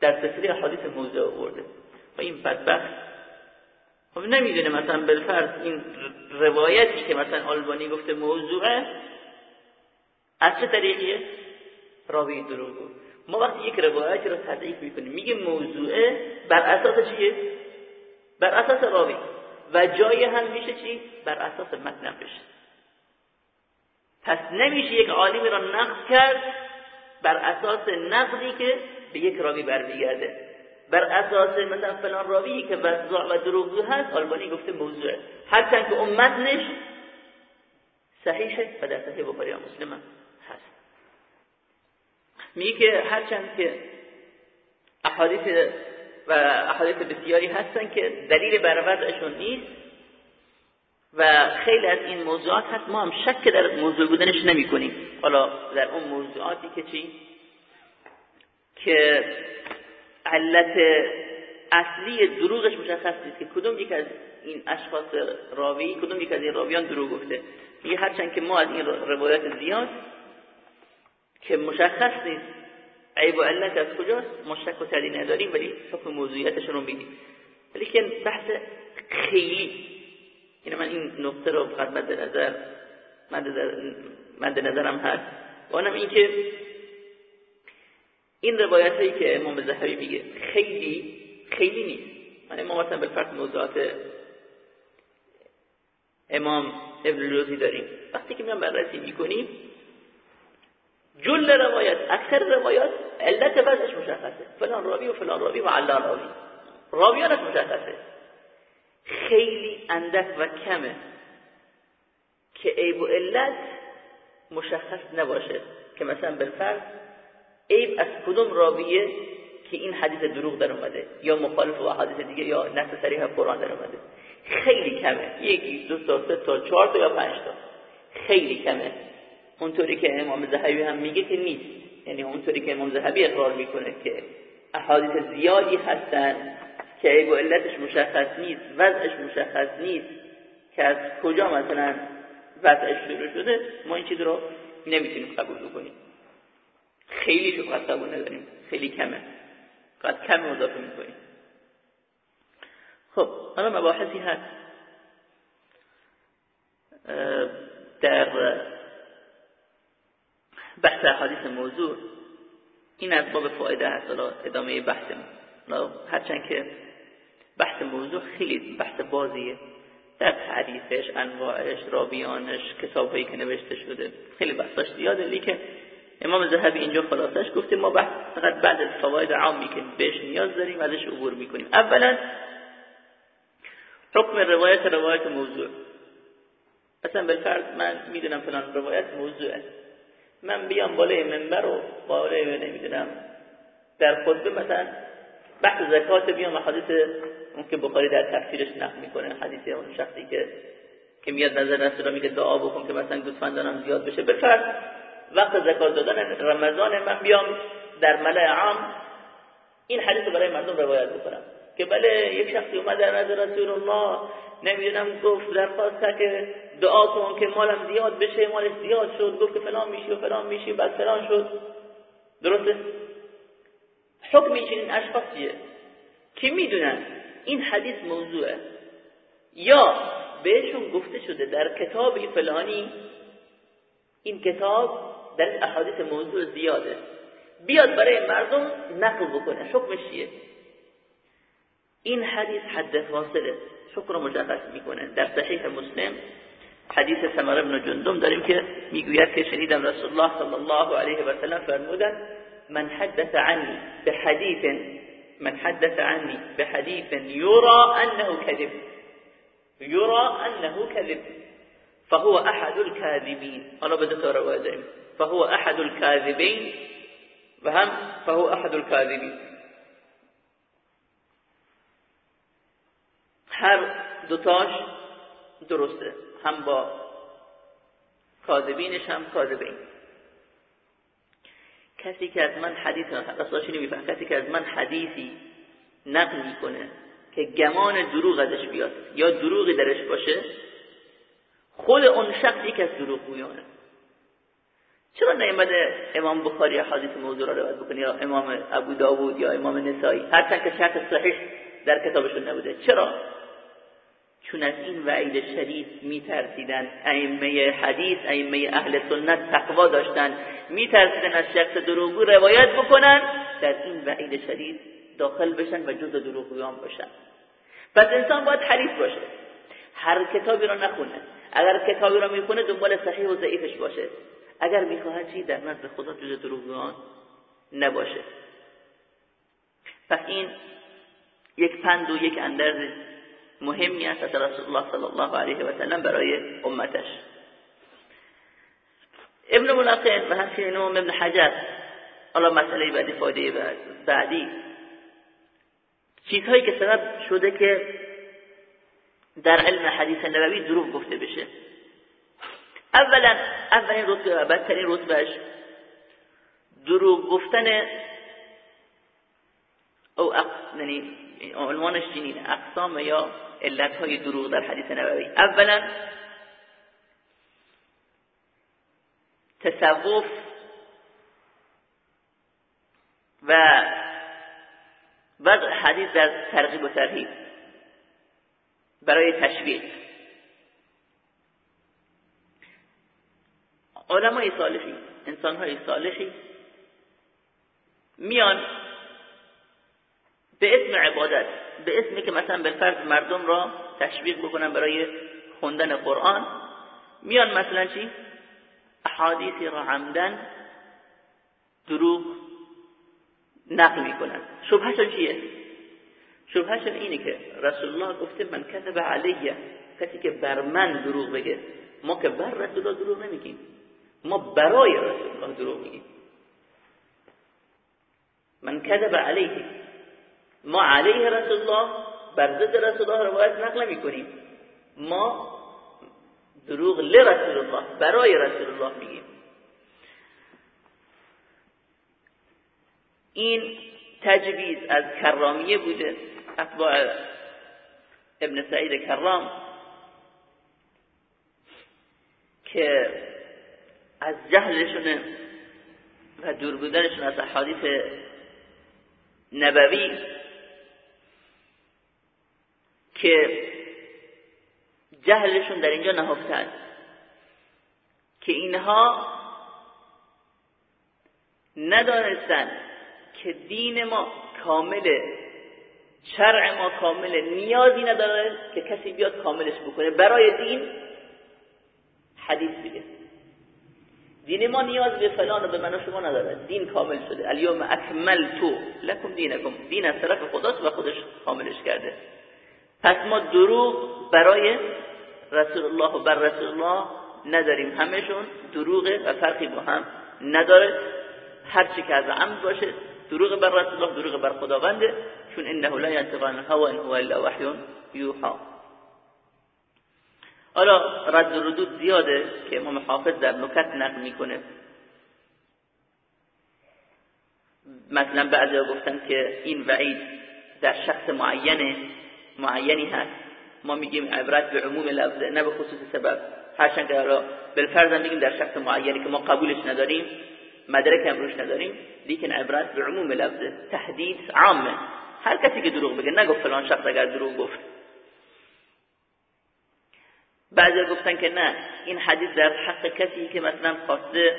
در سلسله احادیث موضوع آورده. و این بدبخت خب نمی‌دونه مثلا بالفرض این روایتی که مثلا آلبانی گفته موضوعه. از چه طریقیه؟ راوی دروغ. ما وقتی یک روایتی رو تضعیف می‌کنیم میگه موضوعه بر اساس چیه؟ بر اساس راوی. و جای هم میشه چی؟ بر اساس متن بشه. پس نمیشه یک عالمی را نقد کرد بر اساس نقدی که به یک راوی برمیگرده. بر اساس مثلا فلان راوی که وضع و دروغگو هست آلبانی گفته موضوعه. هرچند که اون متنش صحیحه و در صحیح بخاری و مسلم هست. میگه که هرچند که احادیث و احادیث بسیاری هستن که دلیل بر وضعشون نیست و خیلی از این موضوعات هست ما هم شک در موضوع بودنش نمی کنیم حالا در اون موضوعاتی که چی؟ که علت اصلی دروغش مشخص نیست که کدوم یک از این اشخاص راوی کدوم یک از این راویان دروغ گفته. میگه هرچند که ما از این روایات زیاد که مشخص نیست. عیب و علت از کجاست؟ مشک و تردید نداریم ولی حکم موضوعیتش رو میدیم ولی که بحث خیلی یعنی من این نقطه رو فقط مد نظر مد نظرم هست. و اونم این که این روایت هایی که امام زهبی میگه خیلی خیلی نیست. من ما مثلا بالفرق موضوعات امام ابن لوزی داریم. وقتی که میان بررسی می‌کنیم جل روایت اکثر روایات علت وضعش مشخصه. فلان راوی و فلان راوی و علان راوی. راویانش مشخصه. خیلی اندک و کمه که عیب و علت مشخص نباشه. که مثلا بالفرض عیب از کدوم راویه که این حدیث دروغ در اومده؟ یا مخالف با حدیث دیگه یا نص صریح قرآن در اومده؟ خیلی کمه. یکی دو تا سه تا چهار تا یا پنج تا. خیلی کمه. اونطوری که امام زهبی هم میگه که نیست. یعنی اونطوری که امام زهبی اقرار می‌کنه که احادیث زیادی هستن که عیب و علتش مشخص نیست وضعش مشخص نیست که از کجا مثلا وضعش شروع شده ما این چیز رو نمی‌تونیم قبول بکنیم. خیلی شو قبول نداریم خیلی کمه. فقط کم اضافه می‌کنیم. خب حالا مباحثی هست. در بحث حدیث موضوع این از باب فایده هست. ادامه بحثمون. هرچند که بحث موضوع خیلی بحث بازیه. در تعریفش انواعش رابیانش کتابهایی که نوشته شده خیلی بحثاش زیاده. لیکن امام ذهبی اینجا خلاصش گفته ما فقط بعد از فواید عامی که بهش نیاز داریم ازش عبور می‌کنیم. اولا حکم روایت روایت موضوع. مثلا بالفرض من می‌دونم فلان روایت موضوعه من بیام بالای منبر و بالای نمی‌دونم در خطبه مثلا بحث زکات بیام حدیث اون که بخاری در تفسیرش نقل می‌کنه حدیث اون شخصی که که میاد نظر رسول میگه دعا بکن که مثلا گوسفندانم زیاد بشه. بالفرض وقت زکات دادن رمضان من بیام در ملع عام این حدیث برای مردم روایت بکنم که بله یک شخصی اومد در نظر رسول الله نمی‌دونم گفت درخواست که دعا کن که مالم زیاد بشه مالش زیاد شد گفت که فلان میشی و فلان میشی بعد فلان شد. درسته؟ حکم این اشخاص چیه که می‌دونن؟ این حدیث موضوعه. یا بهشون گفته شده در کتاب فلانی این کتاب در احادیث موضوع زیاده. بیاد برای مردم نقل بکنه. حکمش چیه؟ این حدیث حد فاصله. رو مشخص می‌کنه. در صحیح مسلم حدیث سمر بن جندم داریم که می‌گوید که شنیدم رسول الله صلی الله علیه و سلم فرمودن من حدث عني بحديث من حدث عني بحديث يرى أنه كذب يرى أنه كذب فهو أحد الكاذبين الله بدأت رواه فهو أحد الكاذبين وهم فهو أحد الكاذبين. هر دوتاش درسته. هم با کاذبینش هم کاذبین. کسی که از من حدیث نمیفهم کسی که از من حدیثی نقل می‌کنه که گمان دروغ ازش بیاد یا دروغی درش باشه خود اون شخص یک از دروغ گویانه چرا نیامده امام بخاری حدیث موضوع را روایت بکنه؟ یا امام ابو داوود یا امام نسایی هرچند که شرط صحیح در کتابشون نبوده. چرا؟ چون از این وعید شدید میترسیدن. ائمه حدیث ائمه اهل سنت تقوا داشتن. میترسیدن از شخص دروغگو روایت بکنن. در این وعید شدید داخل بشن و جز دروغگویان باشن. پس انسان باید حریص باشه. هر کتابی را نخونه. اگر کتابی را می‌خونه دنبال صحیح و ضعیفش باشه. اگر می‌خواهد چی در نزد خدا جز دروغگویان نباشه. پس این یک پند و یک اندرز مهمی است از رسول الله صلی الله علیه و سلم برای امتش. ابن ملقین و همچنین امام ابن حجر حالا مسئله بعدی فایده بعدی. چیزهایی که سبب شده که در علم حدیث نبوی دروغ گفته بشه. اولا اولین رتبه و بدترین رتبهش دروغ گفتن او یعنی عنوانش چنین اقسام یا علت های دروغ در حدیث نبوی. اولا تصوف و وضع حدیث در ترغیب و ترهیب برای تشویق. علمای صالحی انسان های صالحی میان به اسم عبادت به اسمی که مثلا بالفرض مردم را تشویق بکنن برای خوندن قرآن میان مثلا چی؟ احادیثی را عمدن دروغ نقل می‌کنن شبهشون چیه؟ شبهشون اینه که رسول الله گفته من کتب علیه کسی که بر من دروغ بگه ما که بر رسول الله دروغ نمیگیم ما برای رسول الله دروغ میگیم. من کذب علیه. ما علیه رسول الله بر ضد رسول الله روایت نقل می‌کنیم. ما دروغ لرسول الله برای رسول الله میگیم. این تجویز از کرامیه بوده. اتباع ابن سعید کرام که از جهلشون و دور بودنشون از احادیث نبوی که جهلشون در اینجا نهفتن که اینها ندانستن که دین ما کامله شرع ما کامله نیازی نداره که کسی بیاد کاملش بکنه. برای دین حدیث بگه دین ما نیاز به فلان و به من و شما نداره دین کامل شده. الیوم اکملتو لکم دینکم. دین از طرف خداست و خودش کاملش کرده. پس ما دروغ برای رسول الله و بر رسول الله نداریم. همشون دروغه و فرقی با هم نداره. هر چی که از عمد باشه دروغ بر رسول الله دروغ بر خداونده. چون انه لا ينطق عن الهوى ان هو الا وحی یوحى حالا رد و ردود زیاده که امام حافظ در نکت نقل می‌کنه. مثلا بعضی گفتن که این وعید در شخص معین معینی هست. ما میگیم عبرت به عموم لفظه نه به خصوص سبب. هرچند که حالا بالفرض میگیم در شخص معینی که ما قبولش نداریم مدرک هم روش نداریم لیکن عبرت به عموم لفظه تحدید عامه. هر کسی که دروغ بگه نگفت فلان شخص اگر دروغ گفت. بعضی گفتن که نه این حدیث در حق کسی که مثلا خواسته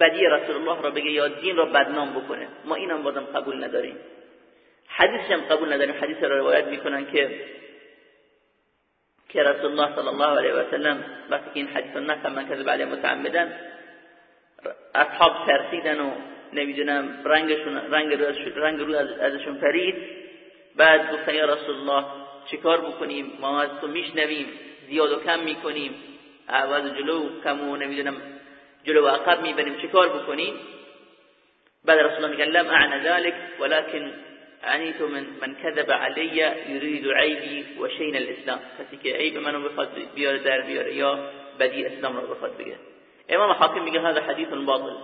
بدی رسول الله را بگه یا دین را بدنام بکنه. ما اینم بازم قبول نداریم. حدیثش هم قبول نداریم. حدیث را روایت می‌کنن که که رسول الله صلی الله علیه و سلم وقتی این حدیث نقل من کذب علیه متعمدن اصحاب ترسیدن و نمی‌دونم رنگشون رنگ رنگ رو ازشون پرید. بعد گفتن یا رسول الله چیکار بکنیم؟ ما از تو میشنویم زیاد و کم می‌کنیم. عوض جلو کم و نمی‌دونم جلو عقب می‌بریم. چیکار بکنیم؟ بعد رسول الله میگن لم اعن ذلك ولكن عنیت من من كذب علی يريد عیبی و شین الاسلام کسی که عیب منو بخواد بیاره در بیاره یا بدی اسلام رو بخواد بگه. امام حاکم میگه هذا حديث باطل.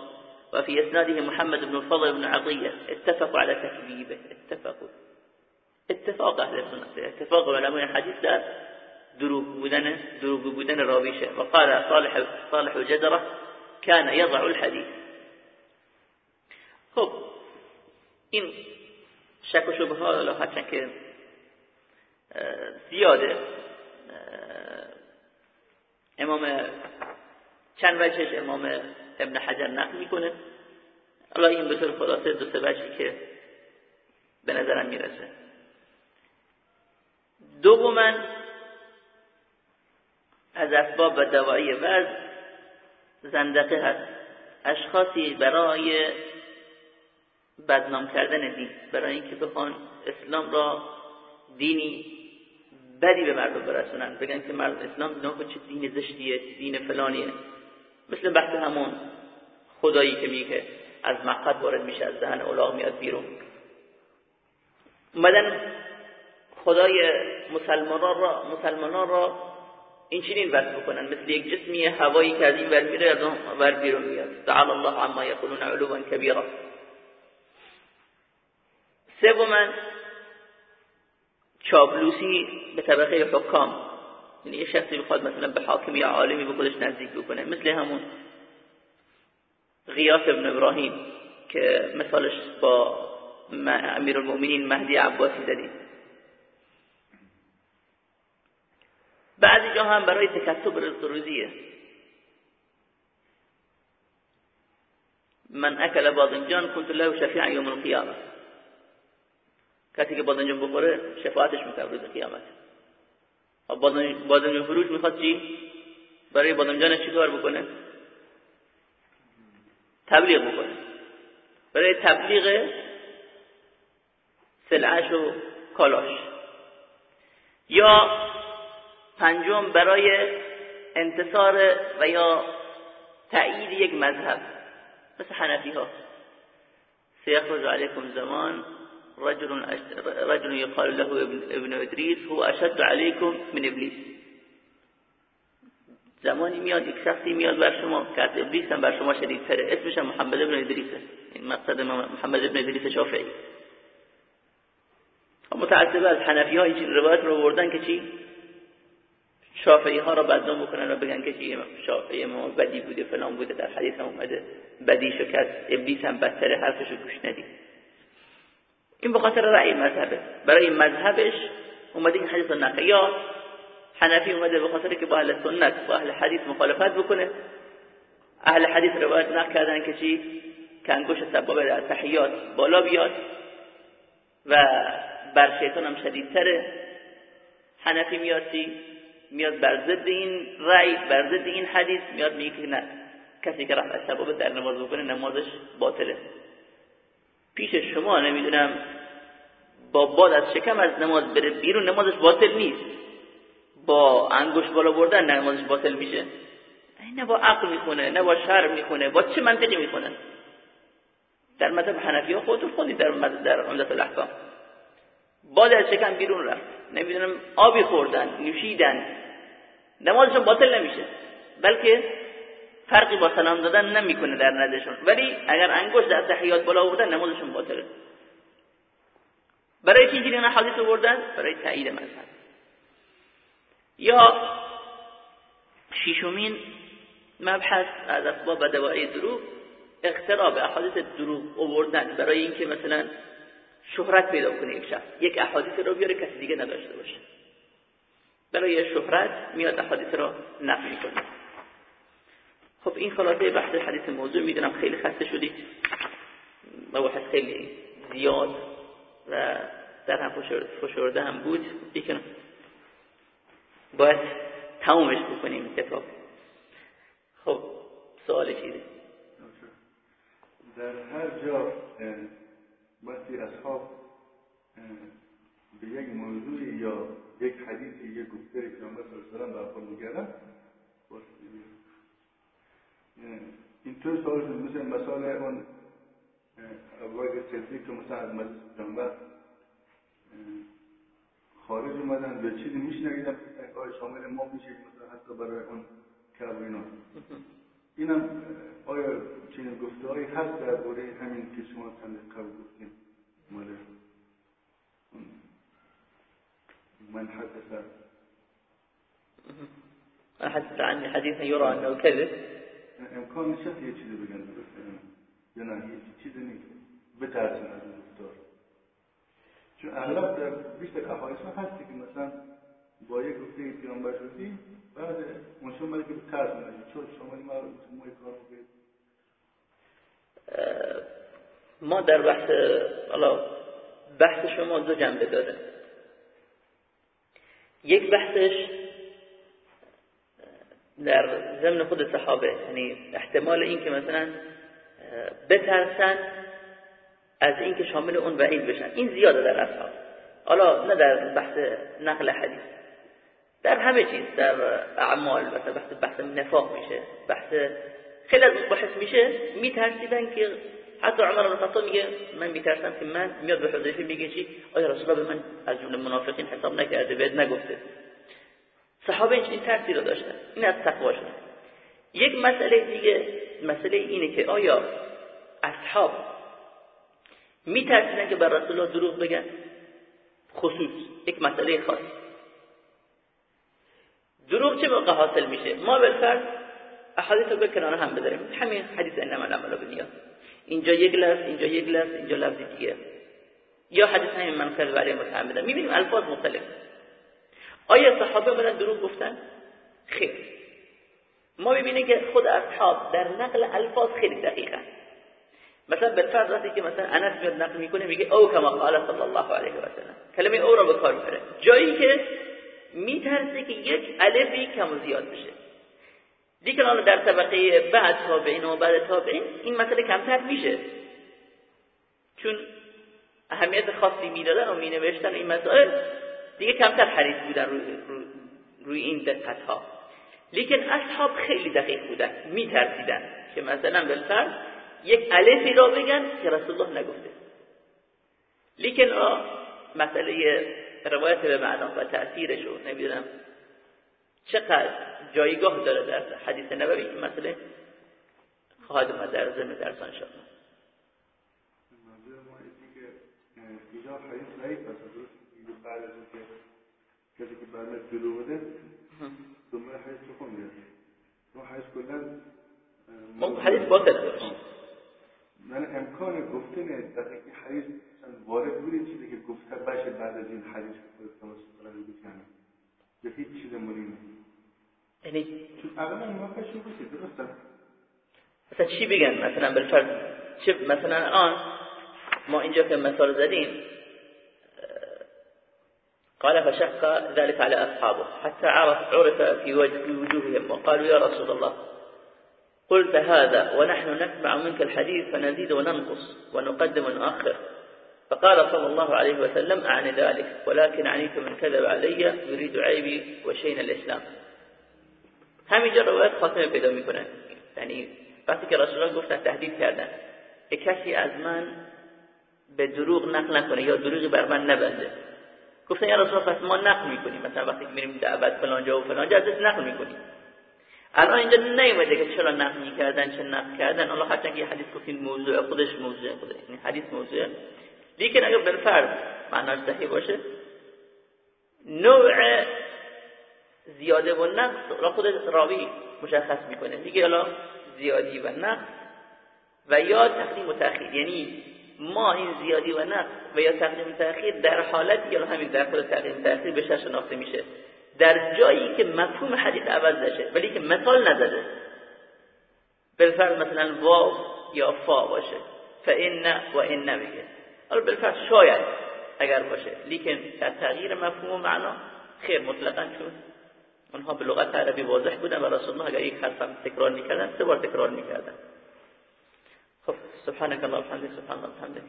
وفي اسناده محمد بن الفضل بن عطية. اتفقوا على تكذيبه. اتفقوا. اتفاق اهل السنه اتفاق علماء الحديث در دروغ بودن دروغ بودن راویشه. وقال صالح صالح جدره كان يضع الحديث خب این شک و شبه ها هرچند که زیاده امام چند وجهش امام ابن حجر نقل می‌کنه. حالا این به طور خلاصه دو سه وجهی که به نظرم می‌رسه. دوما از اسباب و دوایی وضع زندقه هست. اشخاصی برای بدنام کردن دین برای اینکه بخوان اسلام را دینی بدی به مردم برسونن. بگن که مرد اسلام نه چه دین زشتیه دین فلانیه. مثل بحث همون خدایی که میگه از مقد وارد میشه از دهن اولاغ میاد بیرون. اومدن خدای مسلمانان را مسلمانان را این چنین وصف بکنن. مثل یک جسمی هوایی که از این ور میره از اون ور بیرون میاد. تعالی الله عما یقولون علوا کبیرا. سوما چابلوسی به طبقه حکام. یعنی یه شخصی بخواد مثلا به حاکم یا عالمی به خودش نزدیک بکنه. مثل همون غیاث ابن ابراهیم که مثالش با امیر المؤمنین مهدی عباسی زدیم. بعضی جا هم برای تکتب رزق روزیه. من اکل باذنجان کنت له شفیع یوم القیامه کسی که باذنجان بخوره شفاعتش می‌کنه روز قیامت. بادمجان فروش می‌خواد چی؟ برای بادمجانش چی کار بکنه؟ تبلیغ بکنه. برای تبلیغ سلعش و کالاش. یا پنجم برای انتصار و یا تأیید یک مذهب. مثل حنفی ها سیخرج علیکم زمان رجل رجل يقال له ابن ادريس هو اشد عليكم من ابلیس. زمانی میاد یک شخصی میاد بر شما که از ابلیس هم بر شما شدیدتره اسمش هم محمد ابن ادریسه. این مقصد محمد ابن ادریس شافعی. متعصب از حنفی ها این روایت رو بردن که چی؟ شافعی ها را بدنام بکنن و بگن که شافعی ما بدی بوده فلان بوده در حدیث هم اومده بدی شکست. ابلیس هم بدتر حرفش رو گوش ندید. این بخاطر رأی مذهبه. برای مذهبش اومده این حدیث نقل یا حنفی اومده به خاطر که با اهل سنت با اهل حدیث مخالفت بکنه. اهل حدیث روایت نقل کردن که چی؟ که انگوش سبابه در تحیات بالا بیاد و بر شیطان هم شدیدتره. حنفی میاد میاد بر ضد این رأی بر ضد این حدیث میاد میگه که نه. کسی که رفع سبابه در نماز بکنه نمازش باطله. پیش شما نمی‌دونم با باد از شکم از نماز بره بیرون نمازش باطل نیست. با انگوش بالا بردن نمازش باطل میشه. نه با عقل می‌خونه نه با شر می‌خونه با چه منطقی می‌خونه؟ در مذهب حنفی ها خودتون خوندید در در عمدت الاحکام. باد از شکم بیرون رفت. نمی‌دونم آبی خوردن نوشیدن. نمازشون باطل نمیشه. بلکه فرقی با سلام دادن نمی‌کنه در نزدشون. ولی اگر انگشت در تحیات بالا بردن نمازشون باطله. برای چی اینجوری حدیث بردن؟ برای تایید مذهب. یا شیشمین مبحث از اسباب دواعی دروغ اختراب احادیث دروغ آوردن. برای اینکه مثلا شهرت پیدا کنه یک شخص. یک احادیث رو بیاره کسی دیگه نداشته باشه. برای شهرت میاد احادیث رو نقل می‌کنه. خب این خلاصه بحث حدیث موضوع. می‌دونم خیلی خسته شدید مباحث خیلی زیاد و در هم فشرده هم بود. لیکن باید تمومش بکنیم. کتاب خب سوال چیزی در هر جا وقتی اصحاب به یک موضوع یا یک حدیثی یک گفته پیامبر صلی الله علیه و برخورد می‌کردن اینطور سوال مثل مثال اون ابوبکر صدیق که مثلا از مجلس پیامبر خارج اومدن به چیزی میشنویدن آیا شامل ما میشه مثلا حتی برای اون کعب اینا. اینم آیا چنین گفته هایی هست درباره همین که شما چند قبل گفتیم مال من حدث. حدث عني حديثا يرى انه كذب امکان نیست یه چیزی بگن یا نه؟ یه چیزی نیست. بترسن از اون گفتار. چون اغلب در بیشتر احادیث هستی که مثلا با یک گفته پیامبر شدی بعد مشون مالی که ترس می‌دهی چون شما این ما کار ما در بحث حالا بحث شما دو جنبه داره. یک بحثش در ضمن خود صحابه یعنی احتمال این که مثلا بترسن از اینکه شامل اون وعید بشن. این زیاده در اصحاب. حالا نه در بحث نقل حدیث. در همه چیز در اعمال مثلا بحث بحث نفاق میشه بحث خیلی از بحث میشه میترسیدن که حتی عمر بن میگه من میترسم که من میاد به حذیفه میگه چی؟ آیا رسول الله به من از جمله منافقین حساب نکرده؟ بهت نگفته. صحابه این ترسی رو داشتن. این از تقواشون یک مسئله دیگه مسئله اینه که آیا اصحاب میترسیدن که بر رسول الله دروغ بگن؟ خصوص. یک مسئله خاص. دروغ چه موقع حاصل میشه؟ ما بالفرض احادیث رو به کنار هم بذاریم. همین حدیث انما العمل بالنیات اینجا یک لفظ اینجا یک لفظ اینجا لفظ دیگه. یا حدیث همین منقل برای متعمدن می‌بینیم الفاظ مختلف. آیا صحابه بودن دروغ گفتن؟ خیر. ما ببینیم که خود اصحاب در نقل الفاظ خیلی دقیقه مثلا بالفرض وقتی که مثلا انس میاد نقل می‌کنه میگه او کما قال صلی الله علیه و سلم. کلمه او را به کار می‌بره. جایی که میترسه که یک الفی کم و زیاد بشه. دیگه حالا در طبقه بعد تابعین و بعد تابعین این مسئله کمتر میشه. چون اهمیت خاصی می‌دادن و مینوشتن این مسائل دیگه کمتر حریص بودن روی, روی, روی این دقت ها لیکن اصحاب خیلی دقیق بودن میترسیدن که مثلا بالفرض یک الفی را بگن که رسول الله نگفته. لیکن مسئله روایت به معنا و تأثیرش رو نمی‌دونم چقدر جایگاه داره در حدیث نبوی این مسئله خواهد اومد در ضمن درس ان شاء الله ما اینجا حدیث ضعیف درست بعد از اینکه کسی که بعد جلو بده دنبال حدیث رو خونده. ما حدیث کلا حدیث باطل داشت من امکان گفتن دقیق حدیث وارد بودی چیزی که گفته باشه بعد از این حدیث که قرار بود یعنی یا هیچ چیز مهمی یعنی چون اغلب این موقع شو بودی درسته؟ مثلا چی بگن؟ مثلا بالفرض چه مثلا آن ما اینجا که مثال زدیم قال فشق ذلك على أصحابه حتى عرف عرف في وجوههم وقالوا يا رسول الله. قلت هذا ونحن نسمع منك الحديث فنزيد وننقص ونقدم ونؤخر فقال صلى الله عليه وسلم أعني ذلك ولكن عنيت من كذب علي يريد عيبي وشين الإسلام. همینجا روایت خاتمة پیدا میکنه یعنی وقتی که رسول الله گفتن تهدید کردن که کسی از من به دروغ نقل نکنه یا دروغی بر من نبنده. گفتن یا رسول الله ما نقل میکنیم. مثلا وقتی که میریم دعوت فلان جا و فلان جا ازش نقل میکنیم. الان اینجا نیومده که چرا نقل می‌کردن چه نقل کردن. الله حتی که حدیث گفتین موضوع خودش موضوع خودش این حدیث موضوع. لیکن اگر بالفرض معناش صحیح باشه نوع زیاده و نقص را خود راوی مشخص می‌کنه. میگه حالا زیادی و نقص و یا تقدیم و تأخیر. یعنی ما این زیادی و نقص و یا تقدیم و تأخیر در حالتی که همین در خود تقدیم و تأخیر به شناخته میشه. در جایی که مفهوم حدیث عوض نشه ولی که مثال نزده. بالفرض مثلا واو یا فا باشه. فإن و این نمیگه حالا بالفرض شاید اگر باشه لیکن در تغییر مفهوم و معنا خیر مطلقا چون اونها به لغت عربی واضح بودن و رسول الله اگر یک حرف هم تکرار می‌کردن سه بار تکرار می‌کردن. خب سبحانك اللهم وبحمدك سبحان الله وبحمدك